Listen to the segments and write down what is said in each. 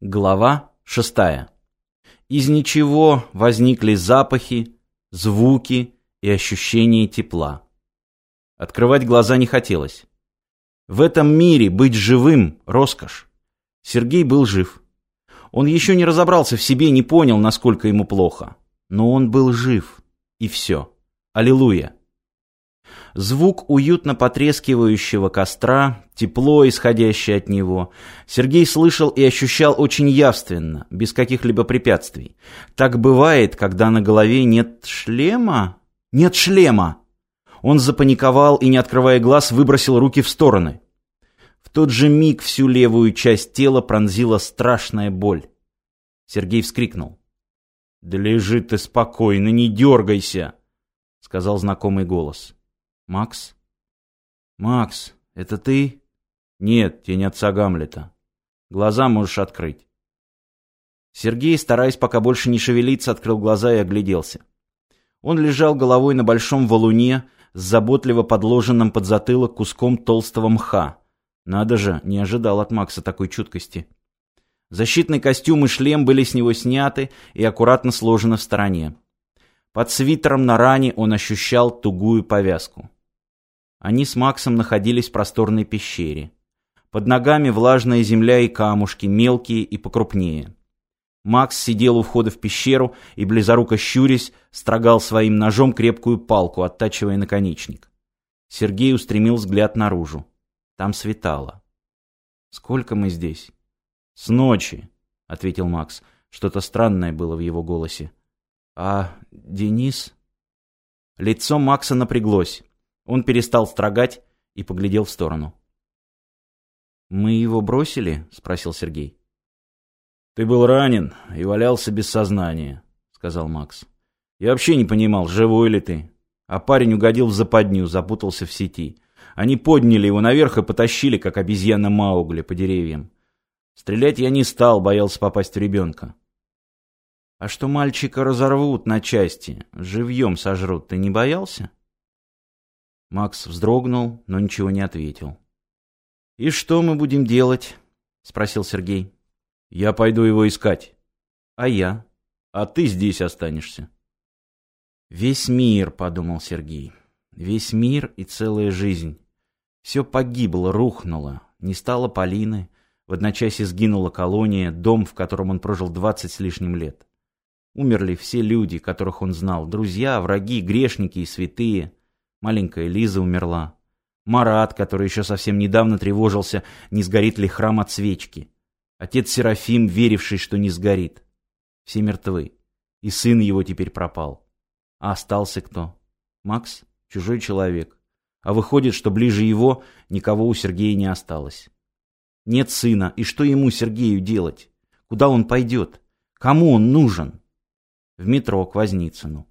Глава шестая. Из ничего возникли запахи, звуки и ощущение тепла. Открывать глаза не хотелось. В этом мире быть живым – роскошь. Сергей был жив. Он еще не разобрался в себе, не понял, насколько ему плохо. Но он был жив. И все. Аллилуйя. Звук уютно потрескивающего костра, тепло, исходящее от него, Сергей слышал и ощущал очень явственно, без каких-либо препятствий. Так бывает, когда на голове нет шлема? Нет шлема! Он запаниковал и, не открывая глаз, выбросил руки в стороны. В тот же миг всю левую часть тела пронзила страшная боль. Сергей вскрикнул. «Да лежи ты спокойно, не дергайся!» — сказал знакомый голос. «Макс?» «Макс, это ты?» «Нет, тень отца Гамлета. Глаза можешь открыть». Сергей, стараясь пока больше не шевелиться, открыл глаза и огляделся. Он лежал головой на большом валуне с заботливо подложенным под затылок куском толстого мха. Надо же, не ожидал от Макса такой чуткости. Защитный костюм и шлем были с него сняты и аккуратно сложены в стороне. Под свитером на ране он ощущал тугую повязку. Они с Максом находились в просторной пещере. Под ногами влажная земля и камушки, мелкие и покрупнее. Макс сидел у входа в пещеру и, близоруко щурясь, строгал своим ножом крепкую палку, оттачивая наконечник. Сергей устремил взгляд наружу. Там светало. «Сколько мы здесь?» «С ночи», — ответил Макс. Что-то странное было в его голосе. «А Денис?» Лицо Макса напряглось. Он перестал строгать и поглядел в сторону. «Мы его бросили?» — спросил Сергей. «Ты был ранен и валялся без сознания», — сказал Макс. «Я вообще не понимал, живой ли ты. А парень угодил в западню, запутался в сети. Они подняли его наверх и потащили, как обезьяна Маугли, по деревьям. Стрелять я не стал, боялся попасть в ребенка. А что мальчика разорвут на части, живьем сожрут, ты не боялся? Макс вздрогнул, но ничего не ответил. «И что мы будем делать?» — спросил Сергей. «Я пойду его искать». «А я?» «А ты здесь останешься». «Весь мир», — подумал Сергей. «Весь мир и целая жизнь. Все погибло, рухнуло. Не стало Полины. В одночасье сгинула колония, дом, в котором он прожил двадцать с лишним лет. Умерли все люди, которых он знал. Друзья, враги, грешники и святые. Маленькая Лиза умерла. Марат, который еще совсем недавно тревожился, не сгорит ли храм от свечки. Отец Серафим, веривший, что не сгорит. Все мертвы. И сын его теперь пропал. А остался кто? Макс? Чужой человек. А выходит, что ближе его никого у Сергея не осталось. Нет сына, и что ему, Сергею, делать? Куда он пойдет? Кому он нужен? В метро к Возницыну.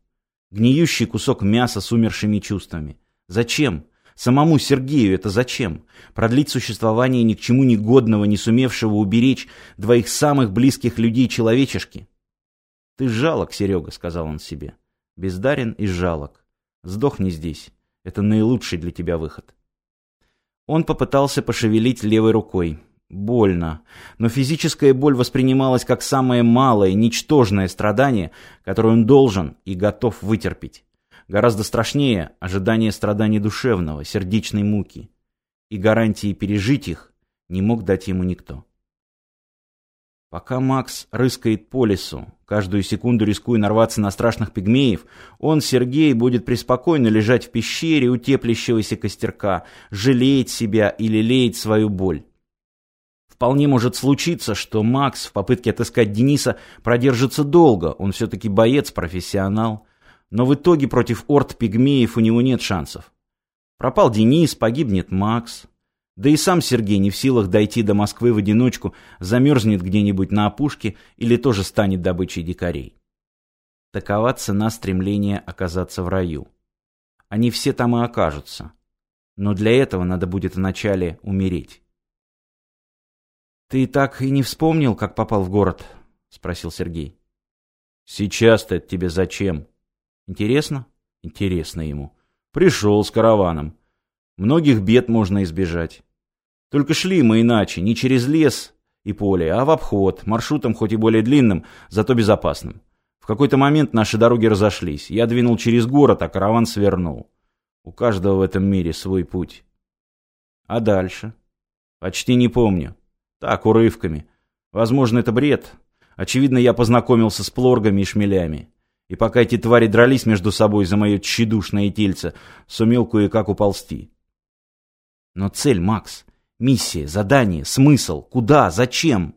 Гниющий кусок мяса с умершими чувствами. Зачем? Самому Сергею это зачем? Продлить существование ни к чему не годного, не сумевшего уберечь двоих самых близких людей человечешки? «Ты жалок, Серега», — сказал он себе. «Бездарен и жалок. Сдохни здесь. Это наилучший для тебя выход». Он попытался пошевелить левой рукой. Больно. Но физическая боль воспринималась как самое малое, ничтожное страдание, которое он должен и готов вытерпеть. Гораздо страшнее ожидание страданий душевного, сердечной муки. И гарантии пережить их не мог дать ему никто. Пока Макс рыскает по лесу, каждую секунду рискуя нарваться на страшных пигмеев, он, Сергей, будет преспокойно лежать в пещере у теплящегося костерка, жалеть себя и лелеять свою боль. Вполне может случиться, что Макс в попытке отыскать Дениса продержится долго, он все-таки боец-профессионал. Но в итоге против орд пигмеев у него нет шансов. Пропал Денис, погибнет Макс. Да и сам Сергей не в силах дойти до Москвы в одиночку, замерзнет где-нибудь на опушке или тоже станет добычей дикарей. Такова цена стремления оказаться в раю. Они все там и окажутся. Но для этого надо будет вначале умереть. «Ты так и не вспомнил, как попал в город?» — спросил Сергей. «Сейчас-то тебе зачем?» «Интересно?» «Интересно ему. Пришел с караваном. Многих бед можно избежать. Только шли мы иначе, не через лес и поле, а в обход, маршрутом хоть и более длинным, зато безопасным. В какой-то момент наши дороги разошлись. Я двинул через город, а караван свернул. У каждого в этом мире свой путь. А дальше? Почти не помню. Так, урывками. Возможно, это бред. Очевидно, я познакомился с плоргами и шмелями. И пока эти твари дрались между собой за мое тщедушное тельце, сумел кое-как уползти. Но цель, Макс, миссия, задание, смысл, куда, зачем?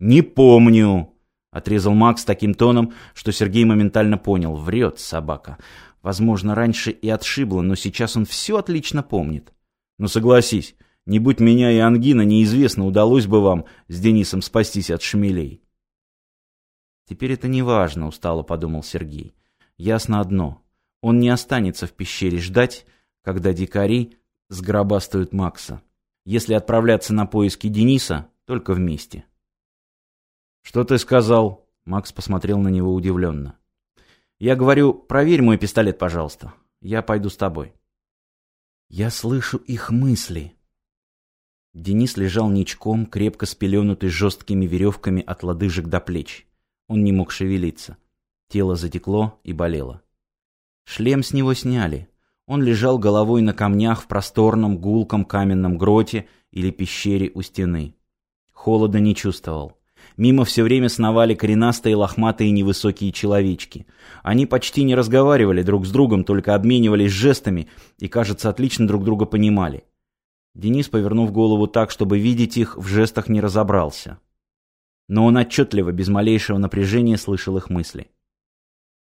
Не помню, отрезал Макс таким тоном, что Сергей моментально понял. Врет собака. Возможно, раньше и отшибло, но сейчас он все отлично помнит. Ну согласись, не будь меня и ангина, неизвестно, удалось бы вам с Денисом спастись от шмелей. Теперь это не важно, устало подумал Сергей. Ясно одно. Он не останется в пещере ждать, когда дикари сгробастают Макса. Если отправляться на поиски Дениса, только вместе. «Что ты сказал?» Макс посмотрел на него удивленно. «Я говорю, проверь мой пистолет, пожалуйста. Я пойду с тобой». «Я слышу их мысли». Денис лежал ничком, крепко спеленутый жесткими веревками от лодыжек до плеч. Он не мог шевелиться. Тело затекло и болело. Шлем с него сняли. Он лежал головой на камнях в просторном гулком каменном гроте или пещере у стены. Холода не чувствовал. Мимо все время сновали коренастые лохматые невысокие человечки. Они почти не разговаривали друг с другом, только обменивались жестами и, кажется, отлично друг друга понимали. Денис, повернув голову так, чтобы видеть их, в жестах не разобрался но он отчетливо, без малейшего напряжения, слышал их мысли.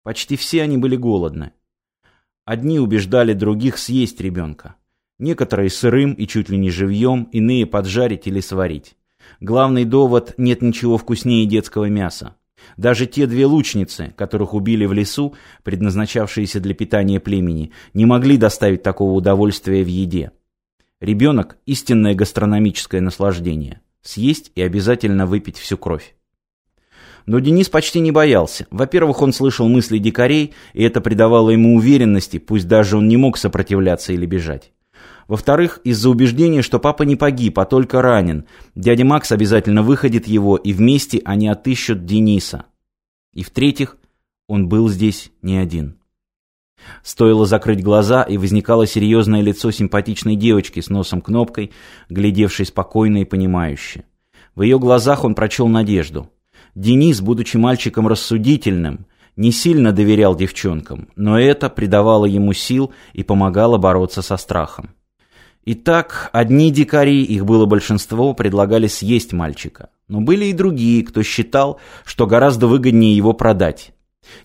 Почти все они были голодны. Одни убеждали других съесть ребенка. Некоторые сырым и чуть ли не живьем, иные поджарить или сварить. Главный довод – нет ничего вкуснее детского мяса. Даже те две лучницы, которых убили в лесу, предназначавшиеся для питания племени, не могли доставить такого удовольствия в еде. Ребенок – истинное гастрономическое наслаждение съесть и обязательно выпить всю кровь. Но Денис почти не боялся. Во-первых, он слышал мысли дикарей, и это придавало ему уверенности, пусть даже он не мог сопротивляться или бежать. Во-вторых, из-за убеждения, что папа не погиб, а только ранен, дядя Макс обязательно выходит его, и вместе они отыщут Дениса. И в-третьих, он был здесь не один. Стоило закрыть глаза, и возникало серьезное лицо симпатичной девочки с носом-кнопкой, глядевшей спокойно и понимающе. В ее глазах он прочел надежду. Денис, будучи мальчиком рассудительным, не сильно доверял девчонкам, но это придавало ему сил и помогало бороться со страхом. Итак, одни дикари, их было большинство, предлагали съесть мальчика. Но были и другие, кто считал, что гораздо выгоднее его продать.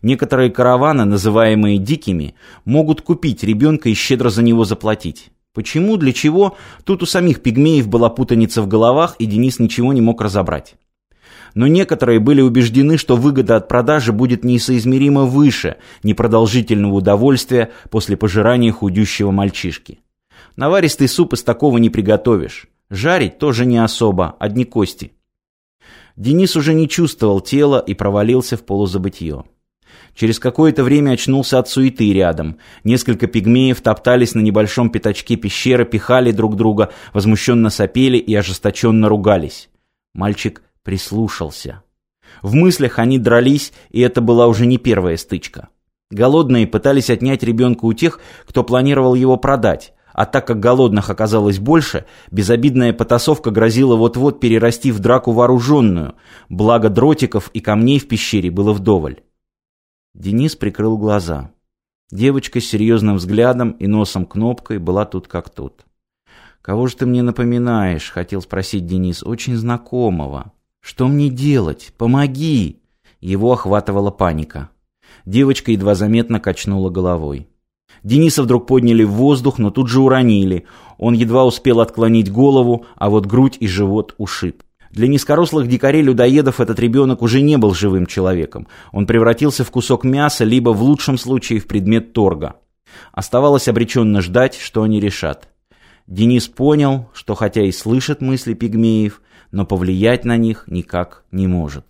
Некоторые караваны, называемые дикими, могут купить ребенка и щедро за него заплатить. Почему, для чего, тут у самих пигмеев была путаница в головах, и Денис ничего не мог разобрать. Но некоторые были убеждены, что выгода от продажи будет несоизмеримо выше непродолжительного удовольствия после пожирания худющего мальчишки. Наваристый суп из такого не приготовишь. Жарить тоже не особо, одни кости. Денис уже не чувствовал тела и провалился в полузабытье. Через какое-то время очнулся от суеты рядом. Несколько пигмеев топтались на небольшом пятачке пещеры, пихали друг друга, возмущенно сопели и ожесточенно ругались. Мальчик прислушался. В мыслях они дрались, и это была уже не первая стычка. Голодные пытались отнять ребенка у тех, кто планировал его продать, а так как голодных оказалось больше, безобидная потасовка грозила вот-вот перерасти в драку вооруженную, благо дротиков и камней в пещере было вдоволь. Денис прикрыл глаза. Девочка с серьезным взглядом и носом кнопкой была тут как тут. «Кого же ты мне напоминаешь?» — хотел спросить Денис. «Очень знакомого». «Что мне делать? Помоги!» Его охватывала паника. Девочка едва заметно качнула головой. Дениса вдруг подняли в воздух, но тут же уронили. Он едва успел отклонить голову, а вот грудь и живот ушиб. Для низкорослых дикарей-людоедов этот ребенок уже не был живым человеком. Он превратился в кусок мяса, либо в лучшем случае в предмет торга. Оставалось обреченно ждать, что они решат. Денис понял, что хотя и слышит мысли пигмеев, но повлиять на них никак не может.